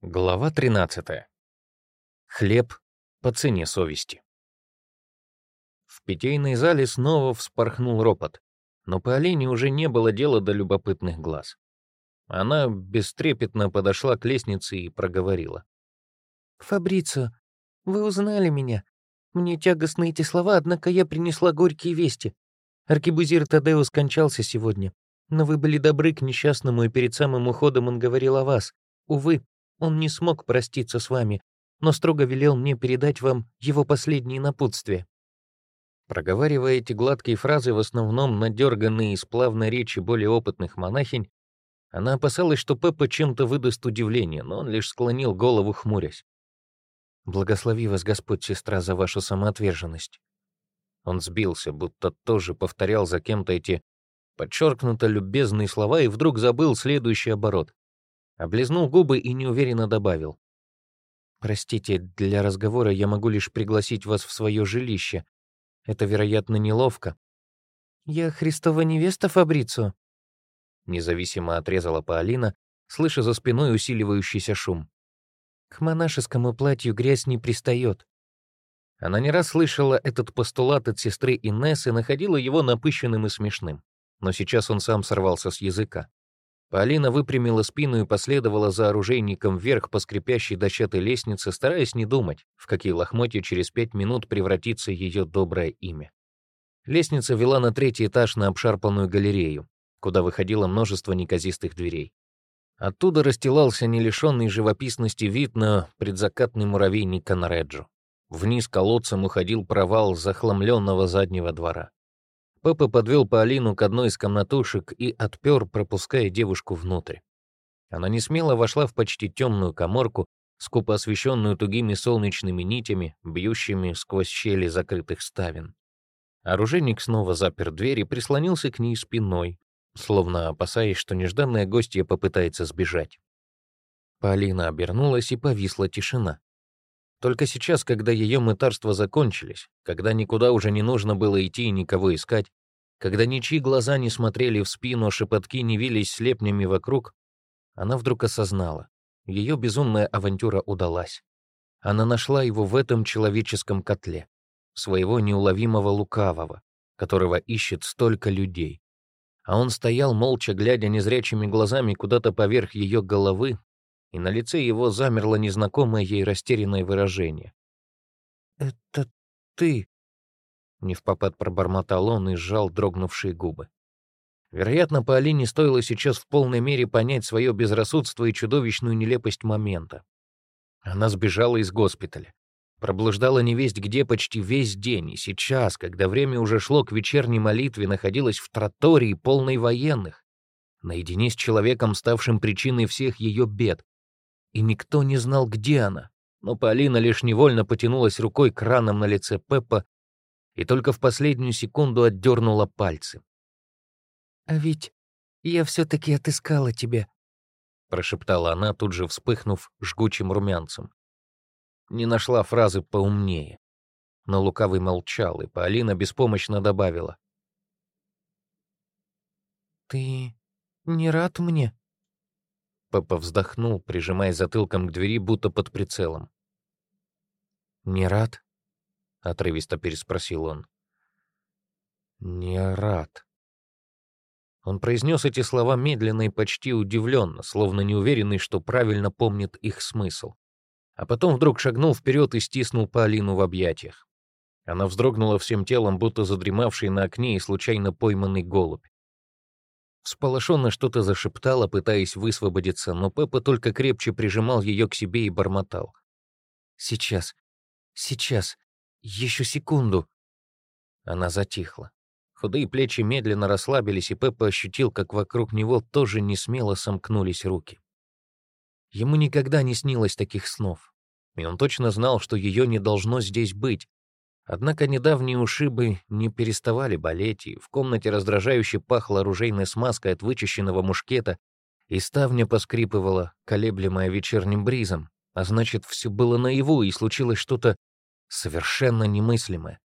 Глава 13. Хлеб по цене совести. В питейной зале снова вспорхнул ропот, но по Алине уже не было дела до любопытных глаз. Она бестрепетно подошла к лестнице и проговорила. «Фабрицио, вы узнали меня. Мне тягостны эти слова, однако я принесла горькие вести. Аркебузир Тадео скончался сегодня, но вы были добры к несчастному, и перед самым уходом он говорил о вас. Увы, он не смог проститься с вами, но строго велел мне передать вам его последние напутствия». Проговаривая эти гладкие фразы, в основном надерганные из плавной речи более опытных монахинь, она опасалась, что Пеппа чем-то выдаст удивление, но он лишь склонил голову, хмурясь. «Благослови вас, Господь, сестра, за вашу самоотверженность». Он сбился, будто тоже повторял за кем-то эти подчеркнуто любезные слова и вдруг забыл следующий оборот. Облизнул губы и неуверенно добавил. «Простите, для разговора я могу лишь пригласить вас в свое жилище. Это, вероятно, неловко». «Я Христова невеста Фабрицо», — независимо отрезала Паолина, слыша за спиной усиливающийся шум. «К монашескому платью грязь не пристает». Она не раз слышала этот постулат от сестры Инессы и находила его напыщенным и смешным. Но сейчас он сам сорвался с языка. Полина выпрямила спину и последовала за оружейником вверх по скрипящей дощатой лестнице, стараясь не думать, в какие лохмотья через пять минут превратится ее доброе имя. Лестница вела на третий этаж на обшарпанную галерею, куда выходило множество неказистых дверей. Оттуда расстилался не лишенный живописности вид на предзакатный муравейник Конреджо. Вниз колодцем уходил провал захламленного заднего двора. Папа подвел Полину к одной из комнатушек и отпер, пропуская девушку внутрь. Она не смело вошла в почти темную коморку, скупо освещенную тугими солнечными нитями, бьющими сквозь щели закрытых ставен. Оружейник снова запер дверь и прислонился к ней спиной, словно опасаясь, что нежданная гостья попытается сбежать. Полина обернулась, и повисла тишина. Только сейчас, когда ее мытарства закончились, когда никуда уже не нужно было идти и никого искать, когда ничьи глаза не смотрели в спину, а шепотки не вились слепнями вокруг, она вдруг осознала. Ее безумная авантюра удалась. Она нашла его в этом человеческом котле, своего неуловимого лукавого, которого ищет столько людей. А он стоял, молча глядя незрячими глазами куда-то поверх ее головы, и на лице его замерло незнакомое ей растерянное выражение. «Это ты?» — не в попад пробормотал он и сжал дрогнувшие губы. Вероятно, по Алине стоило сейчас в полной мере понять свое безрассудство и чудовищную нелепость момента. Она сбежала из госпиталя, проблуждала невесть где почти весь день, и сейчас, когда время уже шло к вечерней молитве, находилась в тротории, полной военных, наедине с человеком, ставшим причиной всех ее бед, и никто не знал, где она. Но Полина лишь невольно потянулась рукой к ранам на лице Пеппа и только в последнюю секунду отдернула пальцы. «А ведь я все-таки отыскала тебя», — прошептала она, тут же вспыхнув жгучим румянцем. Не нашла фразы поумнее. Но лукавый молчал, и Полина беспомощно добавила. «Ты не рад мне?» Пеппа вздохнул, прижимая затылком к двери, будто под прицелом. «Не рад?» — отрывисто переспросил он. «Не рад». Он произнес эти слова медленно и почти удивленно, словно неуверенный, что правильно помнит их смысл. А потом вдруг шагнул вперед и стиснул Полину в объятиях. Она вздрогнула всем телом, будто задремавший на окне и случайно пойманный голубь. Всполошенно что-то зашептала, пытаясь высвободиться, но Пеппа только крепче прижимал ее к себе и бормотал. «Сейчас, сейчас, еще секунду». Она затихла. Худые плечи медленно расслабились, и Пеппа ощутил, как вокруг него тоже не смело сомкнулись руки. Ему никогда не снилось таких снов, и он точно знал, что ее не должно здесь быть, Однако недавние ушибы не переставали болеть, и в комнате раздражающе пахло оружейной смазкой от вычищенного мушкета, и ставня поскрипывала, колеблемая вечерним бризом. А значит, все было наяву, и случилось что-то совершенно немыслимое.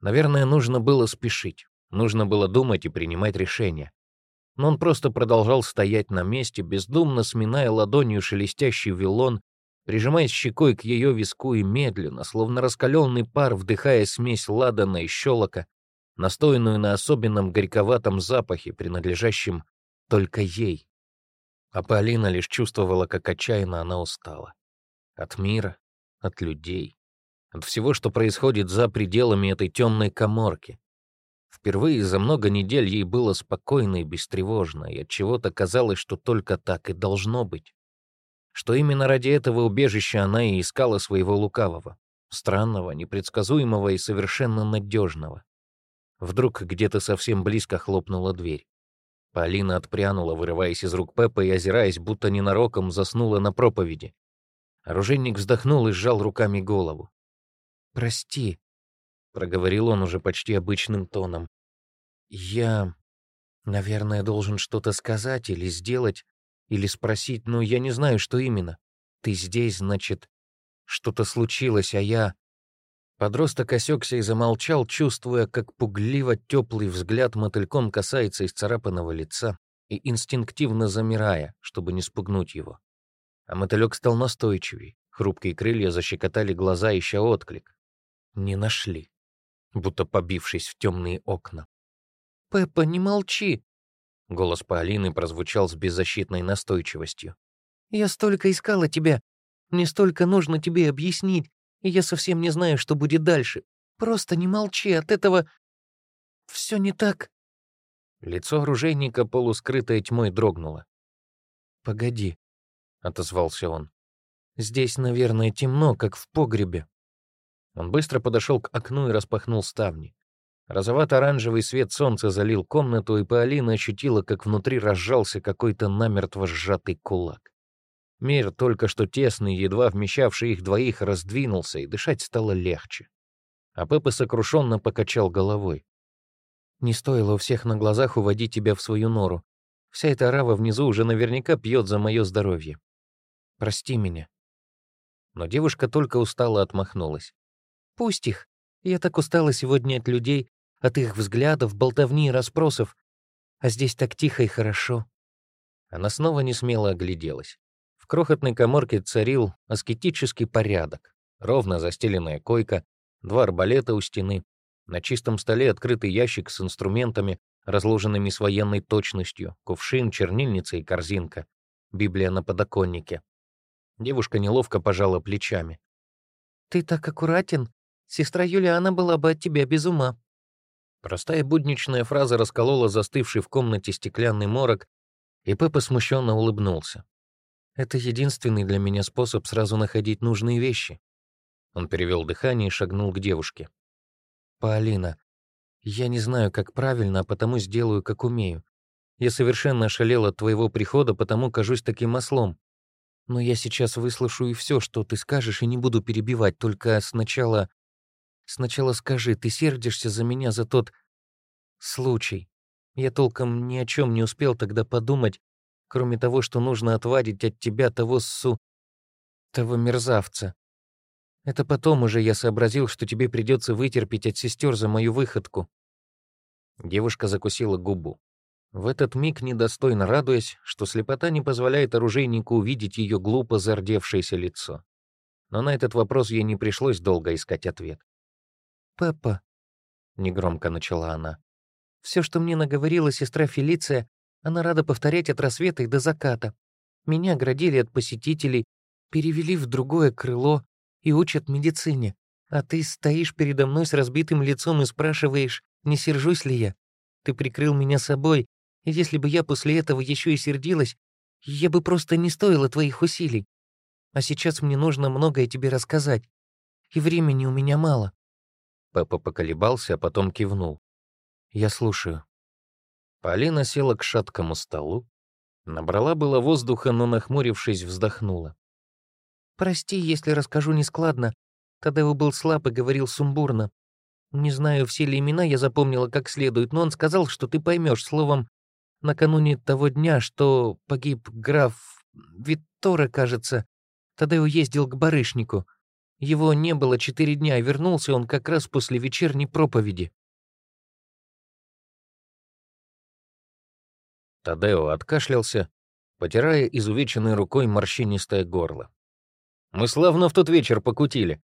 Наверное, нужно было спешить, нужно было думать и принимать решения. Но он просто продолжал стоять на месте, бездумно сминая ладонью шелестящий вилон, прижимаясь щекой к ее виску и медленно, словно раскаленный пар, вдыхая смесь ладана и щелока, настоянную на особенном горьковатом запахе, принадлежащем только ей. А Полина лишь чувствовала, как отчаянно она устала. От мира, от людей, от всего, что происходит за пределами этой темной коморки. Впервые за много недель ей было спокойно и бестревожно, и от чего то казалось, что только так и должно быть. Что именно ради этого убежища она и искала своего лукавого, странного, непредсказуемого и совершенно надежного. Вдруг где-то совсем близко хлопнула дверь. Полина отпрянула, вырываясь из рук Пеппа и озираясь, будто ненароком заснула на проповеди. Оружейник вздохнул и сжал руками голову. «Прости», — проговорил он уже почти обычным тоном. «Я, наверное, должен что-то сказать или сделать, или спросить, но я не знаю, что именно. Ты здесь, значит, что-то случилось, а я...» Подросток осекся и замолчал, чувствуя, как пугливо теплый взгляд мотыльком касается исцарапанного лица и инстинктивно замирая, чтобы не спугнуть его. А мотылек стал настойчивей, хрупкие крылья защекотали глаза, ища отклик. Не нашли, будто побившись в темные окна. «Пеппа, не молчи!» Голос Полины прозвучал с беззащитной настойчивостью. «Я столько искала тебя. Мне столько нужно тебе объяснить и я совсем не знаю, что будет дальше. Просто не молчи, от этого все не так». Лицо оружейника, полускрытое тьмой, дрогнуло. «Погоди», — отозвался он. «Здесь, наверное, темно, как в погребе». Он быстро подошел к окну и распахнул ставни. Розовато-оранжевый свет солнца залил комнату, и Паолина ощутила, как внутри разжался какой-то намертво сжатый кулак. Мир, только что тесный, едва вмещавший их двоих, раздвинулся, и дышать стало легче. А Пеппа сокрушенно покачал головой. «Не стоило у всех на глазах уводить тебя в свою нору. Вся эта рава внизу уже наверняка пьет за мое здоровье. Прости меня». Но девушка только устало отмахнулась. «Пусть их. Я так устала сегодня от людей, от их взглядов, болтовни и расспросов. А здесь так тихо и хорошо». Она снова не смело огляделась крохотной коморке царил аскетический порядок. Ровно застеленная койка, два арбалета у стены, на чистом столе открытый ящик с инструментами, разложенными с военной точностью, кувшин, чернильница и корзинка, Библия на подоконнике. Девушка неловко пожала плечами. «Ты так аккуратен. Сестра Юлиана была бы от тебя без ума». Простая будничная фраза расколола застывший в комнате стеклянный морок, и Пеппа смущенно улыбнулся. Это единственный для меня способ сразу находить нужные вещи. Он перевел дыхание и шагнул к девушке. «Полина, я не знаю, как правильно, а потому сделаю, как умею. Я совершенно ошалел от твоего прихода, потому кажусь таким ослом. Но я сейчас выслушаю все, что ты скажешь, и не буду перебивать, только сначала... Сначала скажи, ты сердишься за меня за тот... случай. Я толком ни о чем не успел тогда подумать, кроме того, что нужно отвадить от тебя того су... того мерзавца. Это потом уже я сообразил, что тебе придется вытерпеть от сестер за мою выходку». Девушка закусила губу. В этот миг недостойно радуясь, что слепота не позволяет оружейнику увидеть ее глупо зардевшееся лицо. Но на этот вопрос ей не пришлось долго искать ответ. «Пеппа», — негромко начала она, — «все, что мне наговорила сестра Фелиция, она рада повторять от рассвета и до заката. Меня оградили от посетителей, перевели в другое крыло и учат медицине. А ты стоишь передо мной с разбитым лицом и спрашиваешь, не сержусь ли я. Ты прикрыл меня собой, и если бы я после этого еще и сердилась, я бы просто не стоила твоих усилий. А сейчас мне нужно многое тебе рассказать, и времени у меня мало». Папа поколебался, а потом кивнул. «Я слушаю». Полина села к шаткому столу, набрала было воздуха, но, нахмурившись, вздохнула. «Прости, если расскажу нескладно. Тадео был слаб и говорил сумбурно. Не знаю, все ли имена я запомнила как следует, но он сказал, что ты поймешь словом, накануне того дня, что погиб граф Витторе, кажется, Тадео ездил к барышнику. Его не было четыре дня, и вернулся он как раз после вечерней проповеди. Тадео откашлялся, потирая изувеченной рукой морщинистое горло. Мы славно в тот вечер покутили.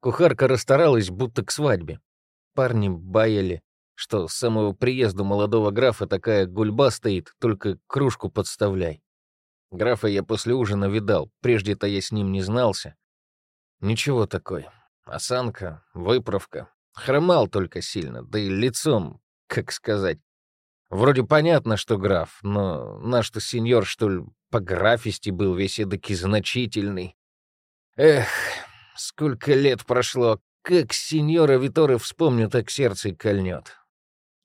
Кухарка расстаралась, будто к свадьбе. Парни баяли, что с самого приезда молодого графа такая гульба стоит, только кружку подставляй. Графа я после ужина видал, прежде-то я с ним не знался. Ничего такой. Осанка, выправка. Хромал только сильно, да и лицом, как сказать. Вроде понятно, что граф, но наш-то сеньор, что ли, по графисти был весь эдакий значительный. Эх, сколько лет прошло, как сеньора Виторы вспомню, так сердце и кольнет.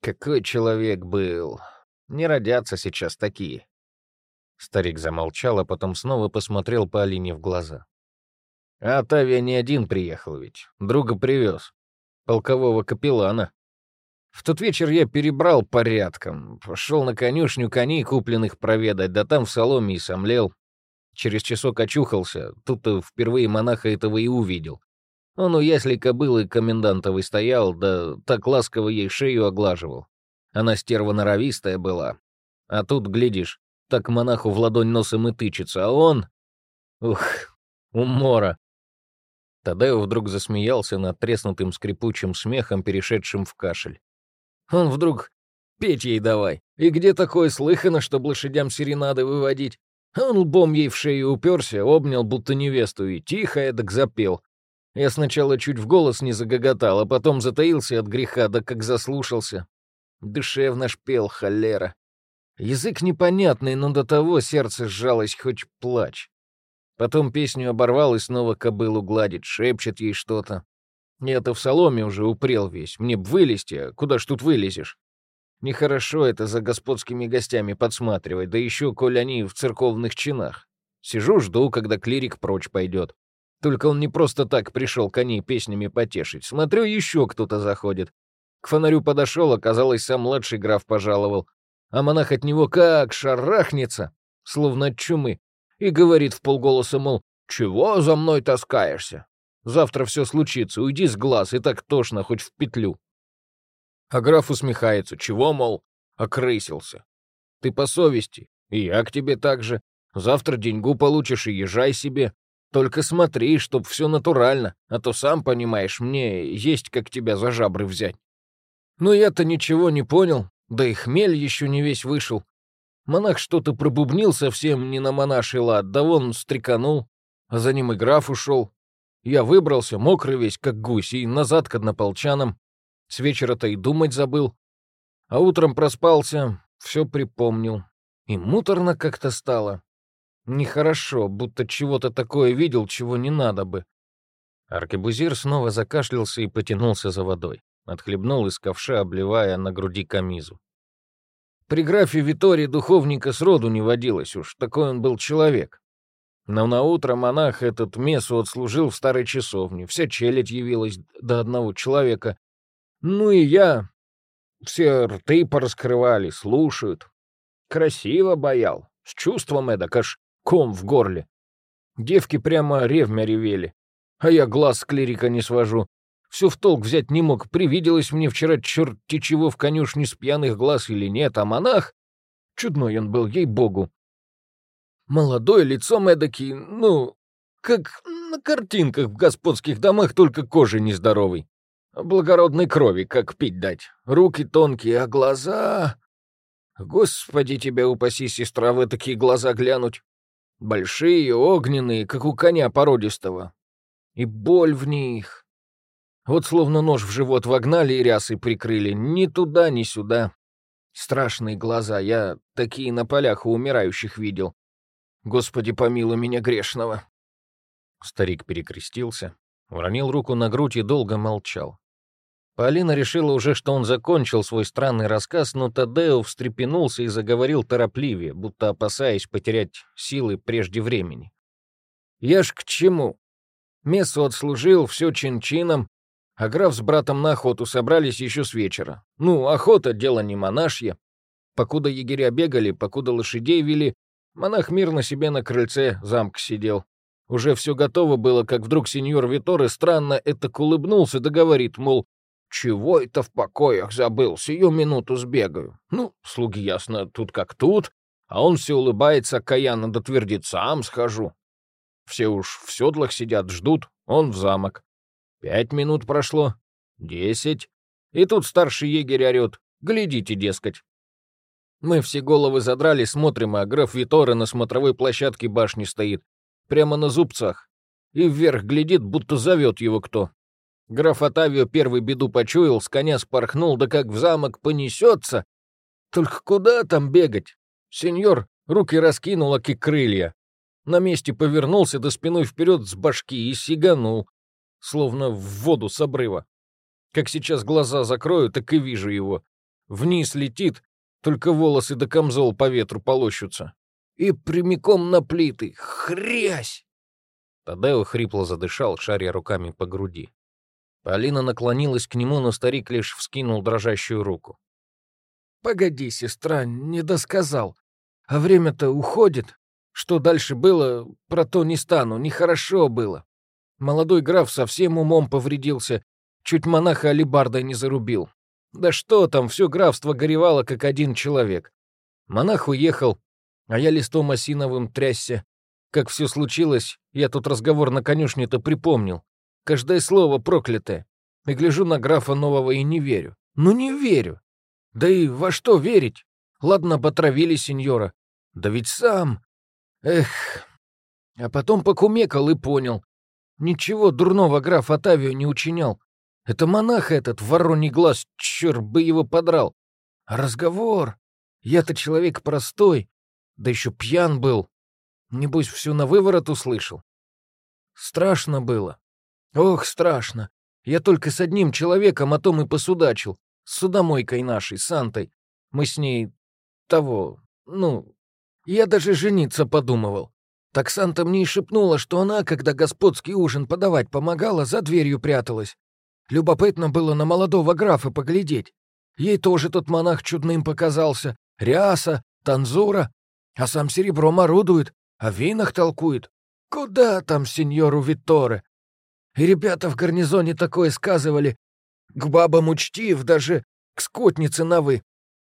Какой человек был. Не родятся сейчас такие. Старик замолчал, а потом снова посмотрел по Алине в глаза. А Тавия не один приехал ведь, друга привез. Полкового капеллана. В тот вечер я перебрал порядком, пошел на конюшню коней, купленных проведать, да там в соломе и сомлел. Через часок очухался, тут-то впервые монаха этого и увидел. Он у ясли кобылы комендантовой стоял, да так ласково ей шею оглаживал. Она стерва норовистая была. А тут, глядишь, так монаху в ладонь носом и тычется, а он... Ух, умора. Тадео вдруг засмеялся над треснутым скрипучим смехом, перешедшим в кашель. Он вдруг «Петь ей давай! И где такое слыхано, чтоб лошадям серенады выводить?» Он лбом ей в шею уперся, обнял, будто невесту, и тихо эдак запел. Я сначала чуть в голос не загоготал, а потом затаился от греха, да как заслушался. Душевно ж пел, холера. Язык непонятный, но до того сердце сжалось, хоть плачь. Потом песню оборвал и снова кобылу гладит, шепчет ей что-то. Я-то в соломе уже упрел весь, мне б вылезти, а куда ж тут вылезешь? Нехорошо это за господскими гостями подсматривать, да еще, коль они в церковных чинах. Сижу, жду, когда клирик прочь пойдет. Только он не просто так пришел коней песнями потешить. Смотрю, еще кто-то заходит. К фонарю подошел, оказалось, сам младший граф пожаловал. А монах от него как шарахнется, словно от чумы, и говорит в полголоса, мол, «Чего за мной таскаешься? Завтра все случится, уйди с глаз, и так тошно, хоть в петлю». А граф усмехается. Чего, мол, окрысился? Ты по совести, и я к тебе так же. Завтра деньгу получишь и езжай себе. Только смотри, чтоб все натурально, а то сам понимаешь, мне есть как тебя за жабры взять. Но я-то ничего не понял, да и хмель еще не весь вышел. Монах что-то пробубнил совсем не на монаший лад, да вон стреканул, а за ним и граф ушел. Я выбрался, мокрый весь, как гусь, и назад к однополчанам. С вечера-то и думать забыл. А утром проспался, все припомнил. И муторно как-то стало. Нехорошо, будто чего-то такое видел, чего не надо бы. Аркебузир снова закашлялся и потянулся за водой. Отхлебнул из ковша, обливая на груди камизу. При графе Витории духовника сроду не водилось уж, такой он был человек. Но на утро монах этот мессу отслужил в старой часовне, вся челядь явилась до одного человека, ну и я. Все рты пораскрывали, слушают. Красиво боял, с чувством эдак, аж ком в горле. Девки прямо ревмя ревели. А я глаз с клирика не свожу. Все в толк взять не мог. Привиделось мне вчера черти чего в конюшне с пьяных глаз или нет, а монах... Чудной он был, ей-богу. Молодой, лицом эдакий, ну, как на картинках в господских домах, только кожи нездоровой. Благородной крови, как пить дать. Руки тонкие, а глаза... Господи, тебя упаси, сестра, в такие глаза глянуть. Большие, огненные, как у коня породистого. И боль в них. Вот словно нож в живот вогнали и рясы прикрыли. Ни туда, ни сюда. Страшные глаза, я такие на полях у умирающих видел. Господи, помилуй меня грешного. Старик перекрестился, уронил руку на грудь и долго молчал. Полина решила уже, что он закончил свой странный рассказ, но Тадео встрепенулся и заговорил торопливее, будто опасаясь потерять силы прежде времени. «Я ж к чему? Мессу отслужил, все чин-чином, а граф с братом на охоту собрались еще с вечера. Ну, охота — дело не монашье. Покуда егеря бегали, покуда лошадей вели, монах мирно себе на крыльце замка сидел. Уже все готово было, как вдруг сеньор Виторе странно это улыбнулся да говорит, мол, «Чего это в покоях забыл? Сию минуту сбегаю». Ну, слуги, ясно, тут как тут, а он все улыбается, каянно да твердит, «Сам схожу». Все уж в седлах сидят, ждут, он в замок. Пять минут прошло, десять. И тут старший егерь орёт. Глядите, дескать. Мы все головы задрали, смотрим, а граф Витора на смотровой площадке башни стоит. Прямо на зубцах. И вверх глядит, будто зовет его кто. Граф Атавио первый беду почуял, с коня спорхнул, да как в замок понесется. Только куда там бегать? Сеньор руки раскинул, аки крылья. На месте повернулся до спиной вперед с башки и сиганул, словно в воду с обрыва. Как сейчас глаза закрою, так и вижу его. Вниз летит, только волосы да камзол по ветру полощутся. И прямиком на плиты. Хрясь! Тадео хрипло задышал, шаря руками по груди. Полина наклонилась к нему, но старик лишь вскинул дрожащую руку. «Погоди, сестра, не досказал. А время-то уходит. Что дальше было, про то не стану, нехорошо было. Молодой граф совсем умом повредился, чуть монаха алибардой не зарубил. Да что там, все графство горевало, как один человек. Монах уехал, а я листом осиновым трясся. Как все случилось, я тут разговор на конюшне-то припомнил. Каждое слово проклятое. И гляжу на графа нового и не верю. Ну не верю. Да и во что верить? Ладно, потравили сеньора. Да ведь сам... Эх... А потом покумекал и понял. Ничего дурного граф Атавио не учинял. Это монах этот, вороний глаз, черт бы его подрал. А разговор? Я-то человек простой, да еще пьян был. Небось, всю на выворот услышал. Страшно было. Ох, страшно. Я только с одним человеком о том и посудачил. С судомойкой нашей, Сантой. Мы с ней... того... ну... Я даже жениться подумывал. Так Санта мне и шепнула, что она, когда господский ужин подавать помогала, за дверью пряталась. Любопытно было на молодого графа поглядеть. Ей тоже тот монах чудным показался. Ряса, танзура. А сам серебром орудует, о винах толкует. Куда там сеньору Витторе? И ребята в гарнизоне такое сказывали. К бабам учтив, даже к скотнице на «вы».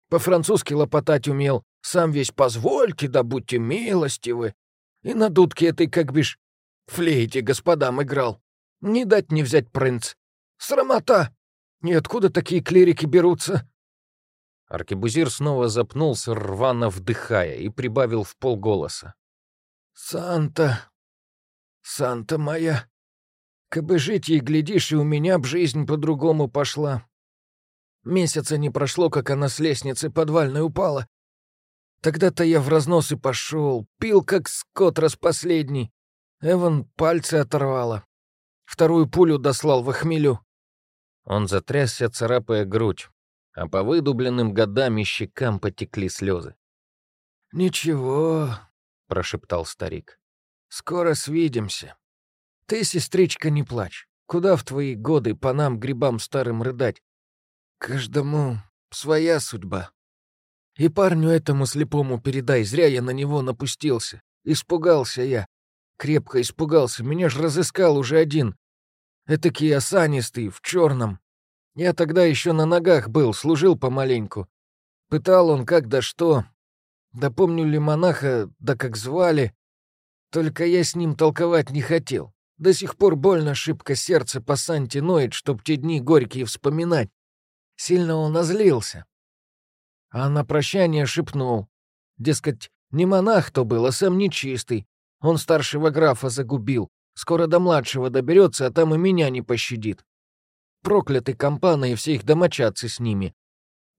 По-французски лопотать умел. Сам весь «позвольте, да будьте милостивы». И на дудке этой, как бишь, флейте господам играл. Не дать не взять принц. Срамота! И откуда такие клирики берутся?» Аркебузир снова запнулся, рвано вдыхая, и прибавил в полголоса. «Санта, Санта моя, кабы жить ей, глядишь, и у меня б жизнь по-другому пошла. Месяца не прошло, как она с лестницы подвальной упала. Тогда-то я в разнос и пошел, пил, как скот распоследний. Эван пальцы оторвала. Вторую пулю дослал в охмелю. Он затрясся, царапая грудь, а по выдубленным годами щекам потекли слезы. «Ничего», — прошептал старик, — «скоро свидимся. Ты, сестричка, не плачь. Куда в твои годы по нам, грибам старым, рыдать? Каждому своя судьба. И парню этому слепому передай, зря я на него напустился. Испугался я. Крепко испугался, меня ж разыскал уже один, Этакий осанистый, в черном. Я тогда еще на ногах был, служил помаленьку. Пытал он как да что. Да помню ли монаха, да как звали. Только я с ним толковать не хотел. До сих пор больно шибко сердце по Санте ноет, чтоб те дни горькие вспоминать. Сильно он озлился. А на прощание шепнул. Дескать, не монах то был, а сам нечистый. Он старшего графа загубил. Скоро до младшего доберется, а там и меня не пощадит. Проклятый компаны и все их домочадцы с ними.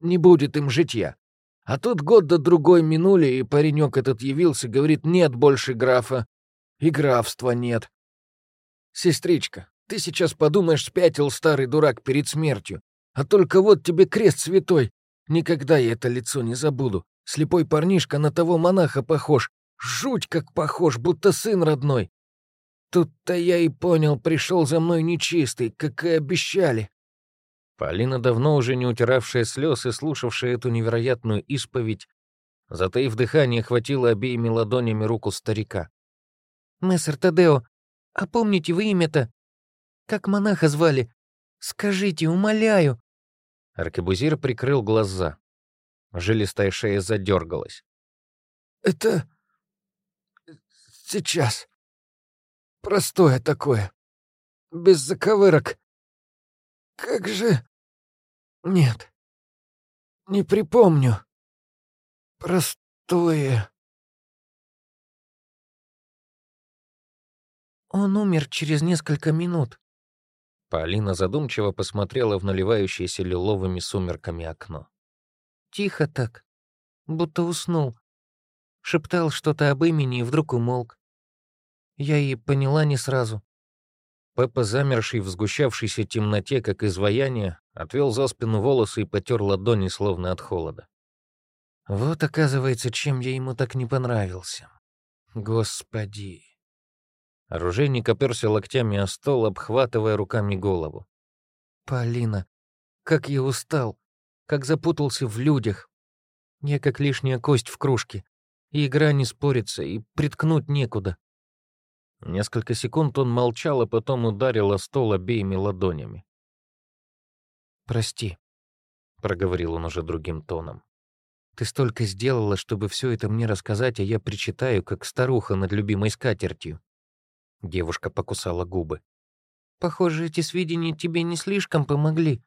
Не будет им житья. А тут год до другой минули, и паренек этот явился, говорит, нет больше графа. И графства нет. Сестричка, ты сейчас подумаешь, спятил старый дурак перед смертью. А только вот тебе крест святой. Никогда я это лицо не забуду. Слепой парнишка на того монаха похож. Жуть как похож, будто сын родной. Тут-то я и понял, пришел за мной нечистый, как и обещали. Полина, давно уже не утиравшая слез и слушавшая эту невероятную исповедь, затаив дыхание, хватила обеими ладонями руку старика. «Мессер Тадео, а помните вы имя-то? Как монаха звали? Скажите, умоляю!» Аркебузир прикрыл глаза. Жилистая шея задергалась. «Это... сейчас...» простое такое. Без заковырок. Как же... Нет. Не припомню. Простое. Он умер через несколько минут. Полина задумчиво посмотрела в наливающееся лиловыми сумерками окно. Тихо так, будто уснул. Шептал что-то об имени и вдруг умолк. Я и поняла не сразу. Пеппа, замерший в сгущавшейся темноте, как изваяние, отвел за спину волосы и потер ладони, словно от холода. Вот, оказывается, чем я ему так не понравился. Господи. Оружейник оперся локтями о стол, обхватывая руками голову. «Полина, как я устал, как запутался в людях. Я как лишняя кость в кружке, и игра не спорится, и приткнуть некуда». Несколько секунд он молчал, а потом ударил о стол обеими ладонями. «Прости», — проговорил он уже другим тоном. «Ты столько сделала, чтобы все это мне рассказать, а я причитаю, как старуха над любимой скатертью». Девушка покусала губы. «Похоже, эти сведения тебе не слишком помогли».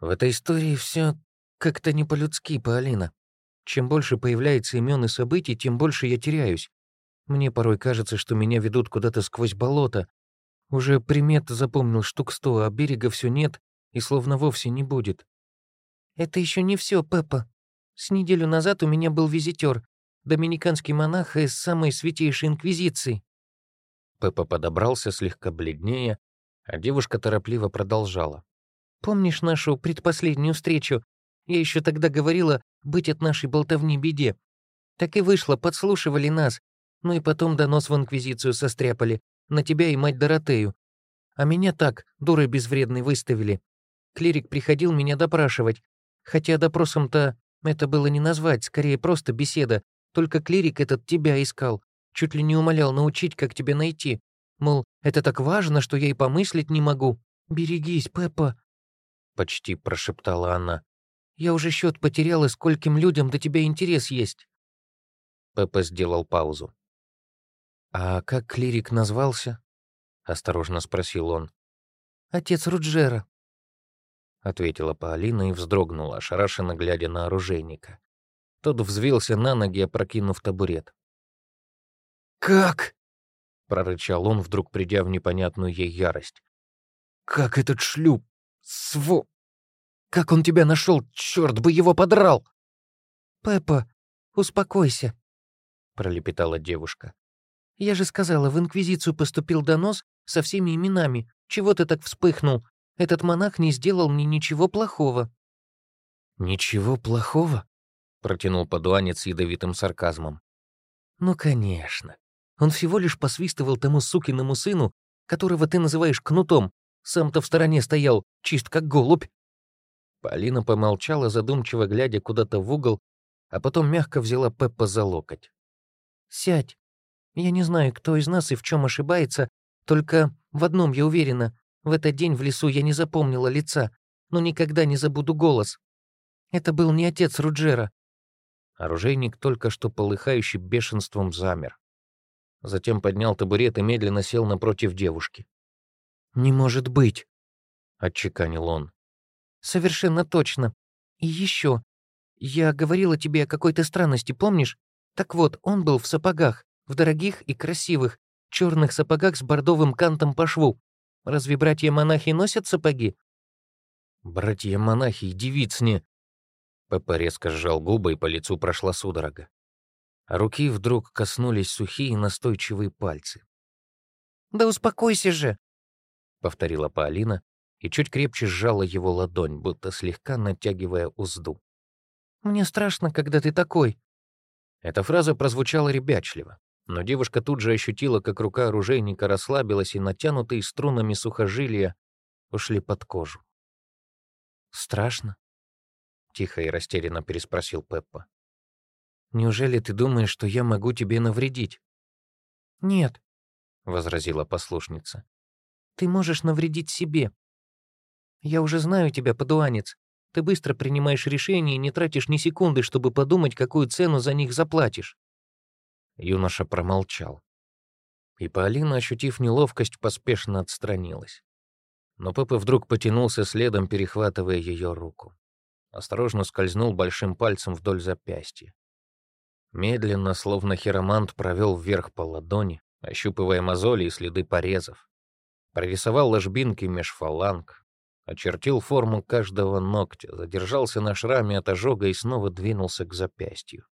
«В этой истории все как-то не по-людски, Полина. Чем больше появляется имен и событий, тем больше я теряюсь. Мне порой кажется, что меня ведут куда-то сквозь болото. Уже примет запомнил штук сто, а берега все нет и словно вовсе не будет. Это еще не все, Пеппа. С неделю назад у меня был визитер, доминиканский монах из самой святейшей инквизиции. Пеппа подобрался слегка бледнее, а девушка торопливо продолжала. «Помнишь нашу предпоследнюю встречу? Я еще тогда говорила быть от нашей болтовни беде. Так и вышло, подслушивали нас. Ну и потом донос в Инквизицию состряпали. На тебя и мать Доротею. А меня так, дурой безвредной, выставили. Клирик приходил меня допрашивать. Хотя допросом-то это было не назвать, скорее просто беседа. Только клирик этот тебя искал. Чуть ли не умолял научить, как тебя найти. Мол, это так важно, что я и помыслить не могу. Берегись, Пеппа. Почти прошептала она. Я уже счет потеряла, скольким людям до тебя интерес есть. Пеппа сделал паузу. «А как клирик назвался?» — осторожно спросил он. «Отец Руджера», — ответила Паолина и вздрогнула, ошарашенно глядя на оружейника. Тот взвился на ноги, опрокинув табурет. «Как?» — прорычал он, вдруг придя в непонятную ей ярость. «Как этот шлюп? Сво... Как он тебя нашел? Черт бы его подрал!» «Пеппа, успокойся», — пролепетала девушка. «Я же сказала, в Инквизицию поступил донос со всеми именами. Чего ты так вспыхнул? Этот монах не сделал мне ничего плохого». «Ничего плохого?» — протянул подуанец ядовитым сарказмом. «Ну, конечно. Он всего лишь посвистывал тому сукиному сыну, которого ты называешь кнутом. Сам-то в стороне стоял, чист как голубь». Полина помолчала, задумчиво глядя куда-то в угол, а потом мягко взяла Пеппа за локоть. «Сядь. Я не знаю, кто из нас и в чем ошибается, только в одном я уверена. В этот день в лесу я не запомнила лица, но никогда не забуду голос. Это был не отец Руджера». Оружейник только что полыхающий бешенством замер. Затем поднял табурет и медленно сел напротив девушки. «Не может быть!» — отчеканил он. «Совершенно точно. И еще. Я говорила тебе о какой-то странности, помнишь? Так вот, он был в сапогах, в дорогих и красивых, черных сапогах с бордовым кантом по шву. Разве братья-монахи носят сапоги?» «Братья-монахи и девиц не...» Пеппа резко сжал губы, и по лицу прошла судорога руки вдруг коснулись сухие настойчивые пальцы. «Да успокойся же!» — повторила Паолина и чуть крепче сжала его ладонь, будто слегка натягивая узду. «Мне страшно, когда ты такой». Эта фраза прозвучала ребячливо, но девушка тут же ощутила, как рука оружейника расслабилась, и натянутые струнами сухожилия ушли под кожу. «Страшно?» — тихо и растерянно переспросил Пеппа. Неужели ты думаешь, что я могу тебе навредить?» «Нет», — возразила послушница. «Ты можешь навредить себе. Я уже знаю тебя, подуанец. Ты быстро принимаешь решения и не тратишь ни секунды, чтобы подумать, какую цену за них заплатишь». Юноша промолчал. И Полина, ощутив неловкость, поспешно отстранилась. Но Пеппа вдруг потянулся следом, перехватывая ее руку. Осторожно скользнул большим пальцем вдоль запястья. Медленно, словно хиромант, провел вверх по ладони, ощупывая мозоли и следы порезов. Прорисовал ложбинки меж фаланг, очертил форму каждого ногтя, задержался на шраме от ожога и снова двинулся к запястью.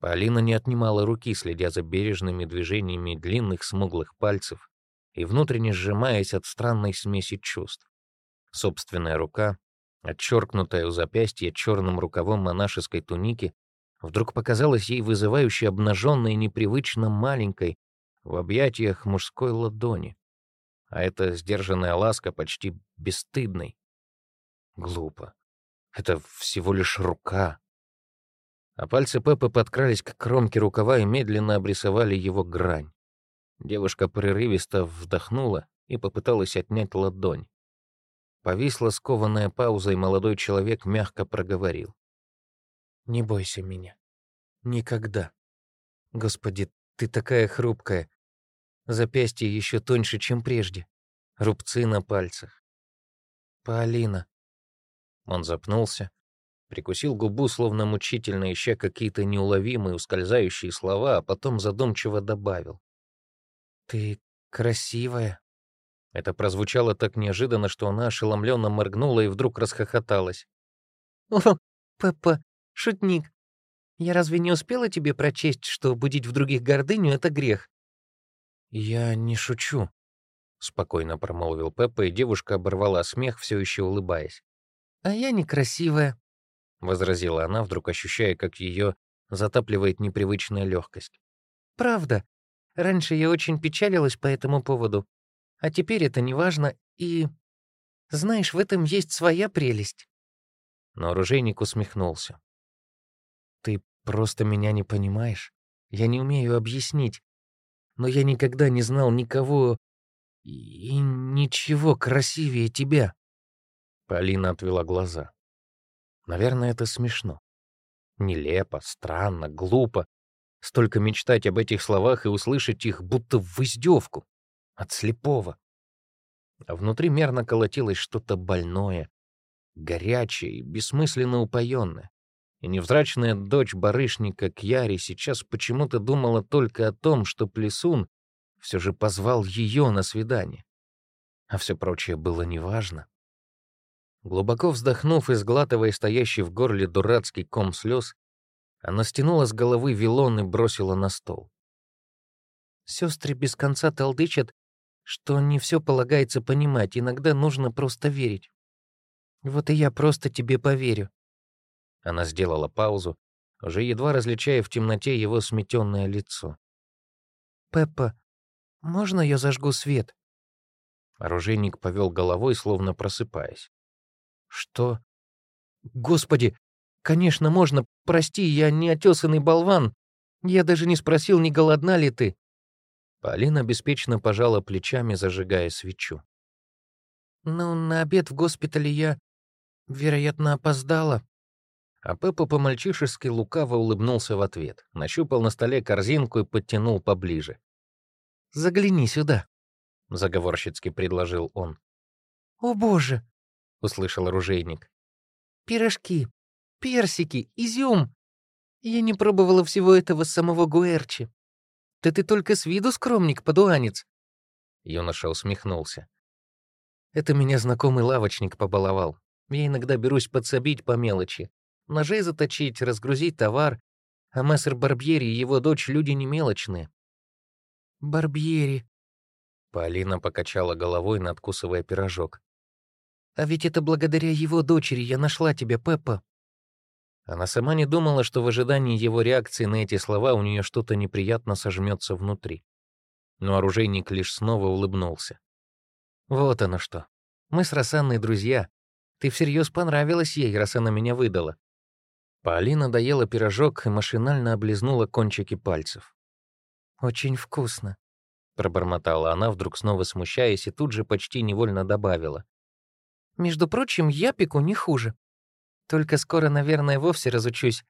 Полина не отнимала руки, следя за бережными движениями длинных смуглых пальцев и внутренне сжимаясь от странной смеси чувств. Собственная рука, отчеркнутая у запястья черным рукавом монашеской туники, вдруг показалась ей вызывающе обнаженной и непривычно маленькой в объятиях мужской ладони. А эта сдержанная ласка почти бесстыдной. Глупо. Это всего лишь рука. А пальцы Пеппы подкрались к кромке рукава и медленно обрисовали его грань. Девушка прерывисто вдохнула и попыталась отнять ладонь. Повисла скованная пауза, и молодой человек мягко проговорил. Не бойся меня. Никогда. Господи, ты такая хрупкая. Запястье еще тоньше, чем прежде. Рубцы на пальцах. Полина. Он запнулся, прикусил губу, словно мучительно ища какие-то неуловимые, ускользающие слова, а потом задумчиво добавил. «Ты красивая». Это прозвучало так неожиданно, что она ошеломленно моргнула и вдруг расхохоталась. «О, папа, Шутник. Я разве не успела тебе прочесть, что будить в других гордыню — это грех? Я не шучу, — спокойно промолвил Пеппа, и девушка оборвала смех, все еще улыбаясь. «А я некрасивая», — возразила она, вдруг ощущая, как ее затапливает непривычная легкость. «Правда. Раньше я очень печалилась по этому поводу, а теперь это не важно, и... Знаешь, в этом есть своя прелесть». Но оружейник усмехнулся. Просто меня не понимаешь. Я не умею объяснить. Но я никогда не знал никого и ничего красивее тебя. Полина отвела глаза. Наверное, это смешно. Нелепо, странно, глупо. Столько мечтать об этих словах и услышать их будто в издевку. От слепого. А внутри мерно колотилось что-то больное, горячее и бессмысленно упоенное и невзрачная дочь барышника Кьяри сейчас почему-то думала только о том, что Плесун все же позвал ее на свидание. А все прочее было неважно. Глубоко вздохнув и сглатывая стоящий в горле дурацкий ком слез, она стянула с головы вилон и бросила на стол. Сестры без конца толдычат, что не все полагается понимать, иногда нужно просто верить. Вот и я просто тебе поверю. Она сделала паузу, уже едва различая в темноте его сметенное лицо. «Пеппа, можно я зажгу свет?» Оружейник повел головой, словно просыпаясь. «Что? Господи! Конечно, можно. Прости, я не отесанный болван. Я даже не спросил, не голодна ли ты». Полина беспечно пожала плечами, зажигая свечу. «Ну, на обед в госпитале я, вероятно, опоздала. А Пеппа по-мальчишески лукаво улыбнулся в ответ, нащупал на столе корзинку и подтянул поближе. «Загляни сюда», — заговорщицки предложил он. «О, боже!» — услышал оружейник. «Пирожки, персики, изюм. Я не пробовала всего этого с самого Гуэрчи. Да ты только с виду скромник, подуанец». Юноша усмехнулся. «Это меня знакомый лавочник побаловал. Я иногда берусь подсобить по мелочи, Ножей заточить, разгрузить товар. А мессер Барбьери и его дочь — люди не мелочные. «Барбьери», — Полина покачала головой, надкусывая пирожок. «А ведь это благодаря его дочери я нашла тебя, Пеппа». Она сама не думала, что в ожидании его реакции на эти слова у нее что-то неприятно сожмется внутри. Но оружейник лишь снова улыбнулся. «Вот оно что. Мы с Рассанной друзья. Ты всерьез понравилась ей, раз она меня выдала. Полина доела пирожок и машинально облизнула кончики пальцев. «Очень вкусно», — пробормотала она, вдруг снова смущаясь, и тут же почти невольно добавила. «Между прочим, я пеку не хуже. Только скоро, наверное, вовсе разучусь.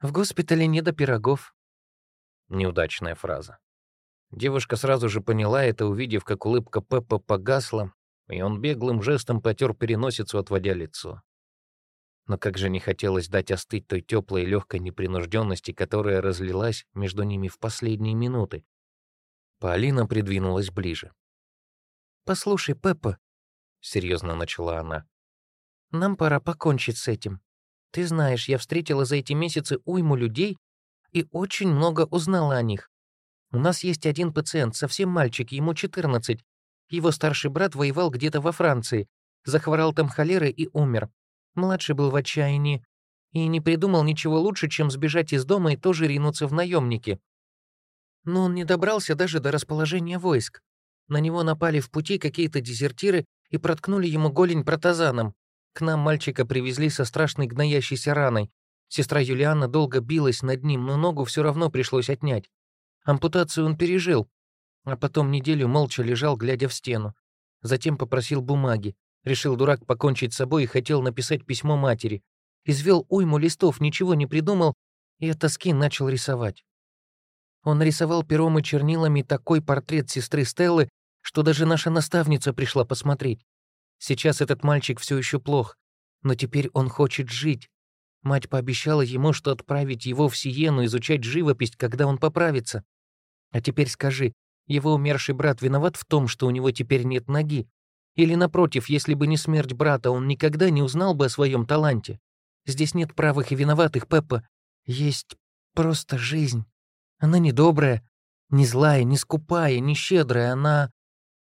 В госпитале не до пирогов». Неудачная фраза. Девушка сразу же поняла это, увидев, как улыбка Пеппа погасла, и он беглым жестом потер переносицу, отводя лицо. Но как же не хотелось дать остыть той теплой и легкой непринужденности, которая разлилась между ними в последние минуты. Полина придвинулась ближе. «Послушай, Пеппа», — серьезно начала она, — «нам пора покончить с этим. Ты знаешь, я встретила за эти месяцы уйму людей и очень много узнала о них. У нас есть один пациент, совсем мальчик, ему 14. Его старший брат воевал где-то во Франции, захворал там холерой и умер. Младший был в отчаянии и не придумал ничего лучше, чем сбежать из дома и тоже ринуться в наемники. Но он не добрался даже до расположения войск. На него напали в пути какие-то дезертиры и проткнули ему голень протазаном. К нам мальчика привезли со страшной гноящейся раной. Сестра Юлиана долго билась над ним, но ногу все равно пришлось отнять. Ампутацию он пережил, а потом неделю молча лежал, глядя в стену. Затем попросил бумаги. Решил дурак покончить с собой и хотел написать письмо матери. Извел уйму листов, ничего не придумал, и от тоски начал рисовать. Он рисовал пером и чернилами такой портрет сестры Стеллы, что даже наша наставница пришла посмотреть. Сейчас этот мальчик все еще плох, но теперь он хочет жить. Мать пообещала ему, что отправить его в Сиену изучать живопись, когда он поправится. А теперь скажи, его умерший брат виноват в том, что у него теперь нет ноги? Или, напротив, если бы не смерть брата, он никогда не узнал бы о своем таланте? Здесь нет правых и виноватых, Пеппа. Есть просто жизнь. Она не добрая, не злая, не скупая, не щедрая, она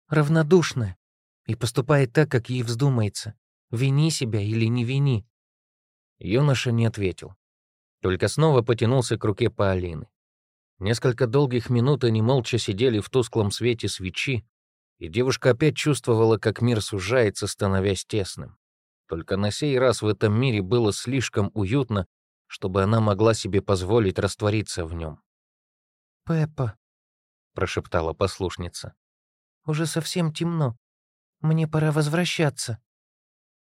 равнодушная и поступает так, как ей вздумается. Вини себя или не вини. Юноша не ответил. Только снова потянулся к руке Паолины. Несколько долгих минут они молча сидели в тусклом свете свечи, и девушка опять чувствовала, как мир сужается, становясь тесным. Только на сей раз в этом мире было слишком уютно, чтобы она могла себе позволить раствориться в нем. «Пеппа», — прошептала послушница, — «уже совсем темно. Мне пора возвращаться».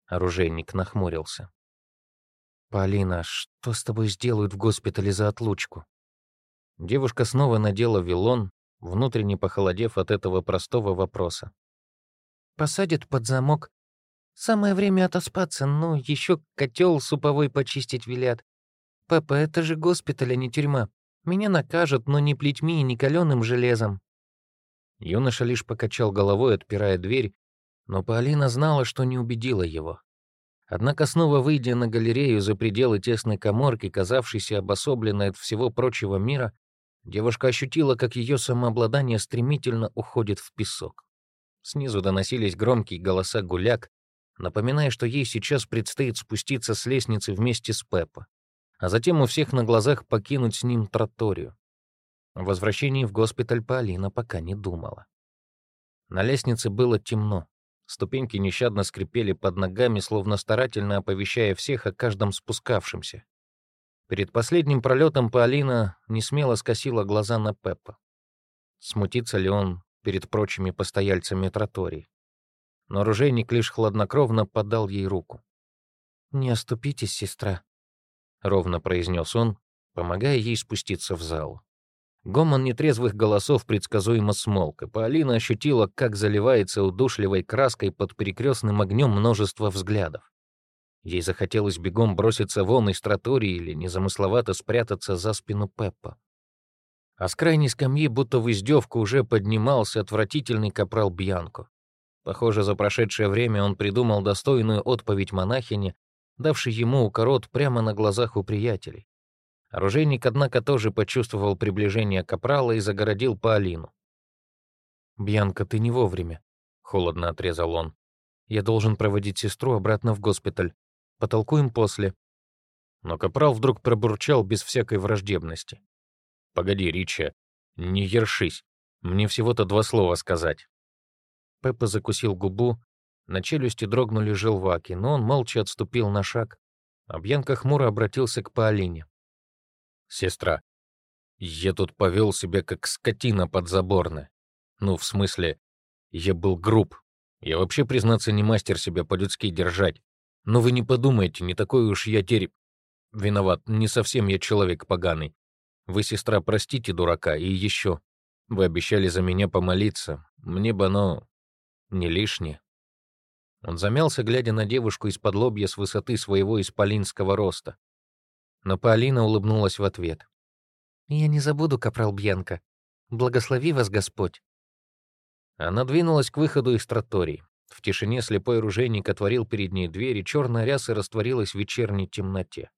Оружейник нахмурился. «Полина, что с тобой сделают в госпитале за отлучку?» Девушка снова надела вилон, внутренне похолодев от этого простого вопроса. «Посадят под замок. Самое время отоспаться, ну, еще котел суповой почистить велят. Папа, это же госпиталь, а не тюрьма. Меня накажут, но не плетьми и не каленым железом». Юноша лишь покачал головой, отпирая дверь, но Полина знала, что не убедила его. Однако, снова выйдя на галерею за пределы тесной коморки, казавшейся обособленной от всего прочего мира, Девушка ощутила, как ее самообладание стремительно уходит в песок. Снизу доносились громкие голоса гуляк, напоминая, что ей сейчас предстоит спуститься с лестницы вместе с Пеппо, а затем у всех на глазах покинуть с ним троторию. О возвращении в госпиталь Полина пока не думала. На лестнице было темно. Ступеньки нещадно скрипели под ногами, словно старательно оповещая всех о каждом спускавшемся. Перед последним пролетом Полина не смело скосила глаза на Пеппа. Смутится ли он перед прочими постояльцами тротории? Но оружейник лишь хладнокровно подал ей руку. «Не оступитесь, сестра», — ровно произнес он, помогая ей спуститься в зал. Гомон нетрезвых голосов предсказуемо смолк, и Полина ощутила, как заливается удушливой краской под перекрестным огнем множество взглядов. Ей захотелось бегом броситься вон из тротории или незамысловато спрятаться за спину Пеппа. А с крайней скамьи, будто в издевку, уже поднимался отвратительный капрал Бьянко. Похоже, за прошедшее время он придумал достойную отповедь монахине, давшей ему укорот прямо на глазах у приятелей. Оружейник, однако, тоже почувствовал приближение капрала и загородил Паолину. «Бьянка, ты не вовремя», — холодно отрезал он. «Я должен проводить сестру обратно в госпиталь. Потолкуем после». Но Капрал вдруг пробурчал без всякой враждебности. «Погоди, Рича, не ершись. Мне всего-то два слова сказать». Пеппа закусил губу, на челюсти дрогнули желваки, но он молча отступил на шаг. А Бьянка хмуро обратился к Паолине. «Сестра, я тут повел себя как скотина подзаборная. Ну, в смысле, я был груб. Я вообще, признаться, не мастер себя по-людски держать. Но вы не подумайте, не такой уж я тереп. Виноват, не совсем я человек поганый. Вы, сестра, простите дурака, и еще. Вы обещали за меня помолиться. Мне бы оно не лишнее. Он замялся, глядя на девушку из-под лобья с высоты своего исполинского роста. Но Полина улыбнулась в ответ. «Я не забуду, капрал Бьянка. Благослови вас Господь». Она двинулась к выходу из тротории. В тишине слепой ружейник отворил перед ней дверь, и черная ряса растворилась в вечерней темноте.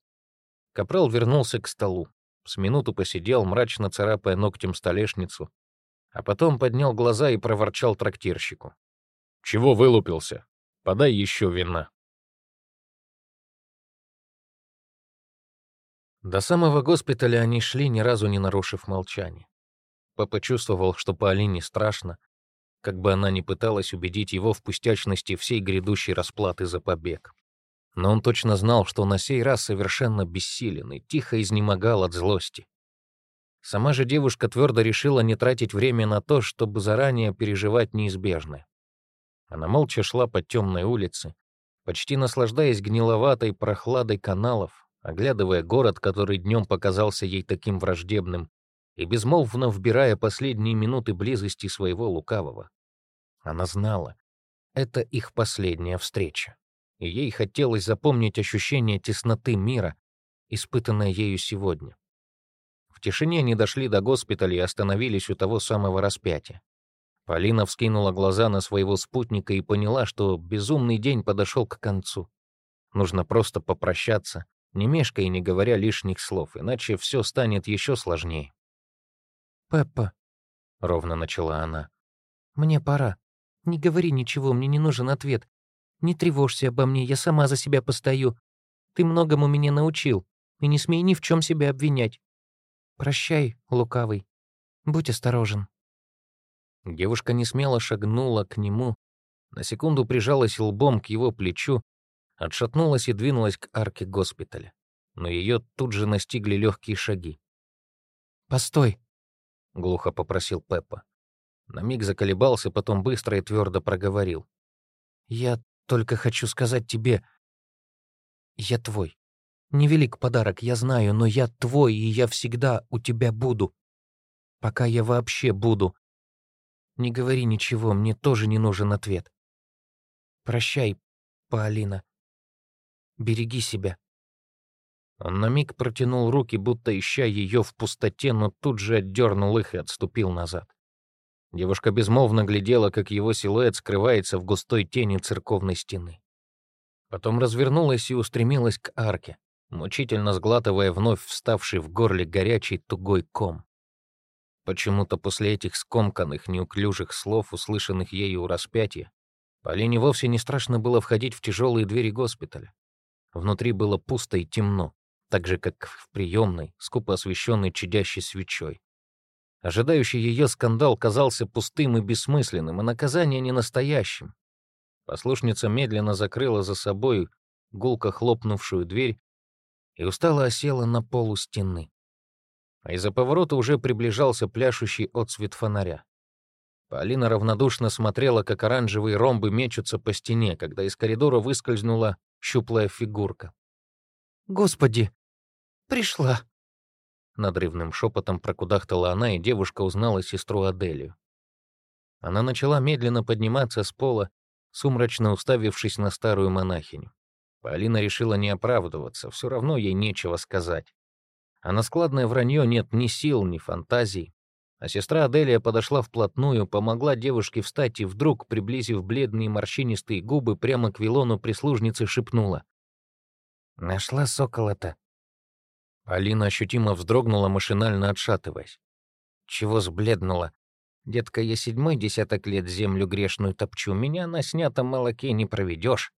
Капрал вернулся к столу. С минуту посидел, мрачно царапая ногтем столешницу, а потом поднял глаза и проворчал трактирщику. «Чего вылупился? Подай еще вина». До самого госпиталя они шли, ни разу не нарушив молчание. Папа чувствовал, что по Алине страшно, как бы она ни пыталась убедить его в пустячности всей грядущей расплаты за побег. Но он точно знал, что на сей раз совершенно бессилен и тихо изнемогал от злости. Сама же девушка твердо решила не тратить время на то, чтобы заранее переживать неизбежное. Она молча шла по темной улице, почти наслаждаясь гниловатой прохладой каналов, оглядывая город, который днем показался ей таким враждебным, и безмолвно вбирая последние минуты близости своего лукавого. Она знала, это их последняя встреча, и ей хотелось запомнить ощущение тесноты мира, испытанное ею сегодня. В тишине они дошли до госпиталя и остановились у того самого распятия. Полина вскинула глаза на своего спутника и поняла, что безумный день подошел к концу. Нужно просто попрощаться, не мешкая и не говоря лишних слов, иначе все станет еще сложнее. «Пеппа», — ровно начала она, — «мне пора. Не говори ничего, мне не нужен ответ. Не тревожься обо мне, я сама за себя постою. Ты многому меня научил, и не смей ни в чем себя обвинять. Прощай, лукавый. Будь осторожен». Девушка не смело шагнула к нему, на секунду прижалась лбом к его плечу, отшатнулась и двинулась к арке госпиталя. Но ее тут же настигли легкие шаги. «Постой!» — глухо попросил Пеппа. На миг заколебался, потом быстро и твердо проговорил. «Я только хочу сказать тебе... Я твой. Невелик подарок, я знаю, но я твой, и я всегда у тебя буду. Пока я вообще буду. Не говори ничего, мне тоже не нужен ответ. Прощай, Паолина. Береги себя». Он на миг протянул руки, будто ища ее в пустоте, но тут же отдернул их и отступил назад. Девушка безмолвно глядела, как его силуэт скрывается в густой тени церковной стены. Потом развернулась и устремилась к арке, мучительно сглатывая вновь вставший в горле горячий тугой ком. Почему-то после этих скомканных, неуклюжих слов, услышанных ею у распятия, Полине вовсе не страшно было входить в тяжелые двери госпиталя. Внутри было пусто и темно, так же, как в приемной, скупо освещенной чадящей свечой. Ожидающий ее скандал казался пустым и бессмысленным, а наказание не настоящим. Послушница медленно закрыла за собой гулко хлопнувшую дверь и устало осела на полу стены. А из-за поворота уже приближался пляшущий отсвет фонаря. Полина равнодушно смотрела, как оранжевые ромбы мечутся по стене, когда из коридора выскользнула щуплая фигурка. «Господи, пришла!» Надрывным шепотом прокудахтала она, и девушка узнала сестру Аделию. Она начала медленно подниматься с пола, сумрачно уставившись на старую монахиню. Полина решила не оправдываться, все равно ей нечего сказать. А на складное вранье нет ни сил, ни фантазий. А сестра Аделия подошла вплотную, помогла девушке встать и вдруг, приблизив бледные морщинистые губы, прямо к вилону прислужницы шепнула. «Нашла сокола-то». Алина ощутимо вздрогнула, машинально отшатываясь. «Чего сбледнула? Детка, я седьмой десяток лет землю грешную топчу, меня на снятом молоке не проведешь».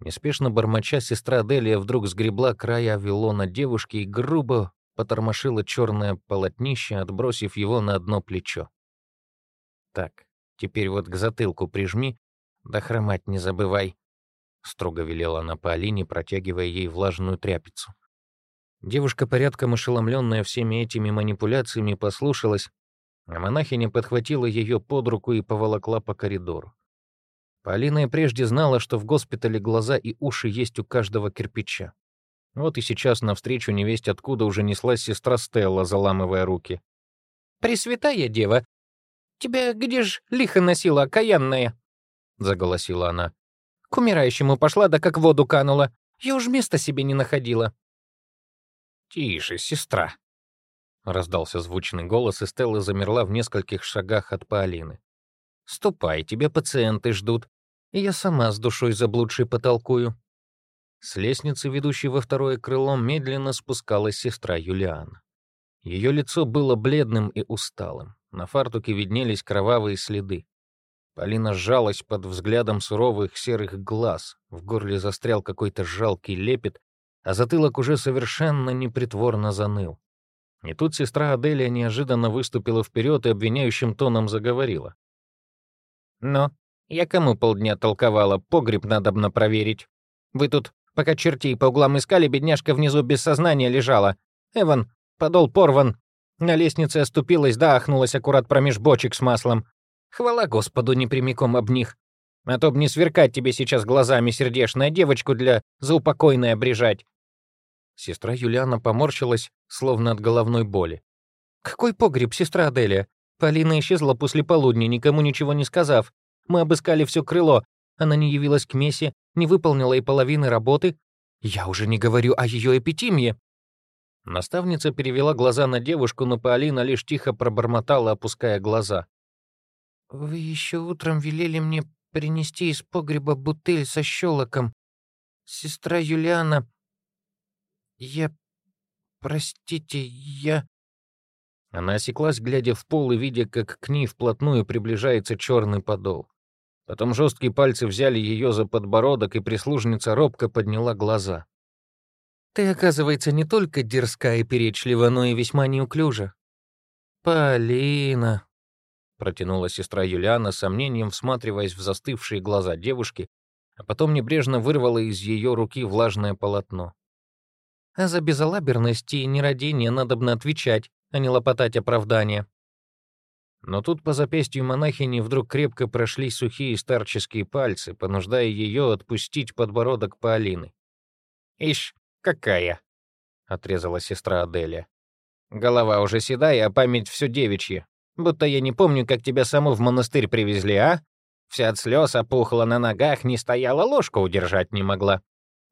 Неспешно бормоча, сестра Делия вдруг сгребла края вилона девушки и грубо потормошила черное полотнище, отбросив его на одно плечо. «Так, теперь вот к затылку прижми, да хромать не забывай», — строго велела она по Алине, протягивая ей влажную тряпицу. Девушка, порядком ошеломленная всеми этими манипуляциями, послушалась, а монахиня подхватила ее под руку и поволокла по коридору. Полина и прежде знала, что в госпитале глаза и уши есть у каждого кирпича. Вот и сейчас навстречу невесть откуда уже неслась сестра Стелла, заламывая руки. Пресвятая дева, тебя где ж лихо носила, окаянная?» — заголосила она. «К умирающему пошла, да как воду канула. Я уж места себе не находила». «Тише, сестра», — раздался звучный голос, и Стелла замерла в нескольких шагах от Паолины. «Ступай, тебя пациенты ждут, и я сама с душой заблудшей потолкую». С лестницы, ведущей во второе крыло, медленно спускалась сестра Юлиана. Ее лицо было бледным и усталым. На фартуке виднелись кровавые следы. Полина сжалась под взглядом суровых серых глаз, в горле застрял какой-то жалкий лепет, а затылок уже совершенно непритворно заныл. И тут сестра Аделия неожиданно выступила вперед и обвиняющим тоном заговорила. «Но я кому полдня толковала, погреб надобно проверить. Вы тут, пока чертей по углам искали, бедняжка внизу без сознания лежала. Эван, подол порван. На лестнице оступилась, да ахнулась аккурат промеж бочек с маслом. Хвала Господу не прямиком об них. А то б не сверкать тебе сейчас глазами сердешная девочку для заупокойной обрежать. Сестра Юлиана поморщилась, словно от головной боли. «Какой погреб, сестра Аделия? Полина исчезла после полудня, никому ничего не сказав. Мы обыскали все крыло. Она не явилась к мессе, не выполнила и половины работы. Я уже не говорю о ее эпитимии». Наставница перевела глаза на девушку, но Полина лишь тихо пробормотала, опуская глаза. «Вы еще утром велели мне принести из погреба бутыль со щелоком. Сестра Юлиана... Я... Простите, я...» Она осеклась, глядя в пол и видя, как к ней вплотную приближается черный подол. Потом жесткие пальцы взяли ее за подбородок, и прислужница робко подняла глаза. «Ты, оказывается, не только дерзка и перечлива, но и весьма неуклюжа. Полина...» Протянула сестра Юлиана, с сомнением всматриваясь в застывшие глаза девушки, а потом небрежно вырвала из ее руки влажное полотно. «А за безалаберность и нерадение надобно отвечать, а не лопотать оправдания». Но тут по запястью монахини вдруг крепко прошли сухие старческие пальцы, понуждая ее отпустить подбородок Полины. «Ишь, какая!» — отрезала сестра Аделия. «Голова уже седая, а память все девичья. Будто я не помню, как тебя саму в монастырь привезли, а? Вся от слез опухла на ногах, не стояла, ложку удержать не могла.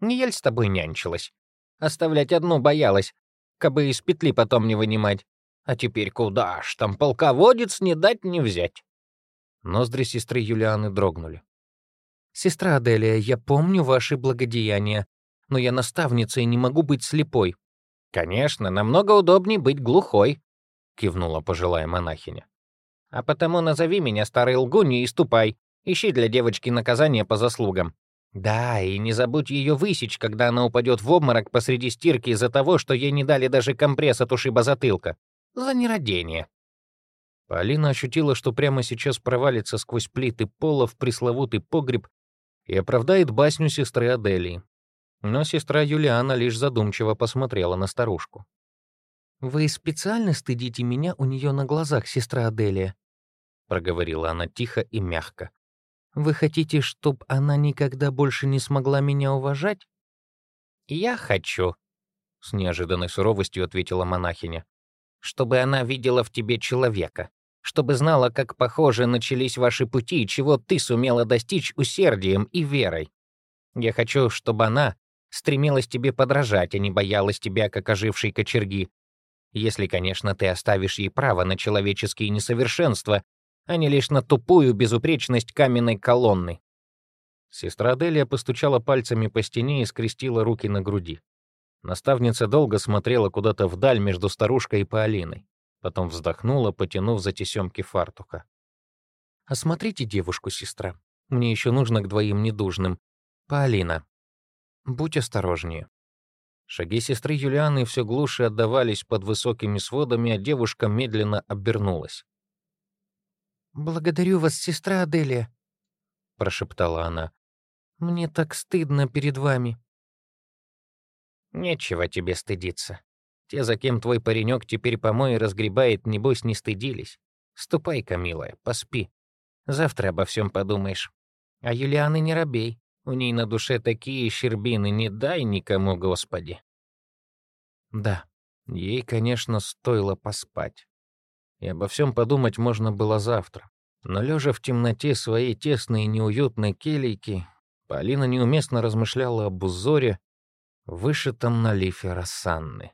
Не ель с тобой нянчилась. Оставлять одну боялась, кабы из петли потом не вынимать. А теперь куда ж там полководец не дать не взять?» Ноздри сестры Юлианы дрогнули. «Сестра Аделия, я помню ваши благодеяния, но я наставница и не могу быть слепой». «Конечно, намного удобнее быть глухой», — кивнула пожилая монахиня. «А потому назови меня старой лгуньей и ступай. Ищи для девочки наказание по заслугам. Да, и не забудь ее высечь, когда она упадет в обморок посреди стирки из-за того, что ей не дали даже компресс от ушиба затылка. За нерадение». Полина ощутила, что прямо сейчас провалится сквозь плиты пола в пресловутый погреб и оправдает басню сестры Аделии. Но сестра Юлиана лишь задумчиво посмотрела на старушку. «Вы специально стыдите меня у нее на глазах, сестра Аделия?» — проговорила она тихо и мягко. «Вы хотите, чтобы она никогда больше не смогла меня уважать?» «Я хочу», — с неожиданной суровостью ответила монахиня, «чтобы она видела в тебе человека, чтобы знала, как похоже начались ваши пути и чего ты сумела достичь усердием и верой. Я хочу, чтобы она стремилась тебе подражать, а не боялась тебя, как ожившей кочерги, если, конечно, ты оставишь ей право на человеческие несовершенства, а не лишь на тупую безупречность каменной колонны. Сестра Делия постучала пальцами по стене и скрестила руки на груди. Наставница долго смотрела куда-то вдаль между старушкой и Паолиной. Потом вздохнула, потянув за тесемки фартука. «Осмотрите девушку, сестра. Мне еще нужно к двоим недужным. Паолина, будь осторожнее. Шаги сестры Юлианы все глуше отдавались под высокими сводами, а девушка медленно обернулась. «Благодарю вас, сестра Аделия», — прошептала она. «Мне так стыдно перед вами». «Нечего тебе стыдиться. Те, за кем твой паренек теперь помой разгребает, небось, не стыдились. Ступай-ка, милая, поспи. Завтра обо всем подумаешь. А Юлианы не робей. У ней на душе такие щербины, не дай никому, Господи. Да, ей, конечно, стоило поспать. И обо всем подумать можно было завтра. Но лежа в темноте своей тесной и неуютной келейки, Полина неуместно размышляла об узоре, вышитом на лифе Рассанны.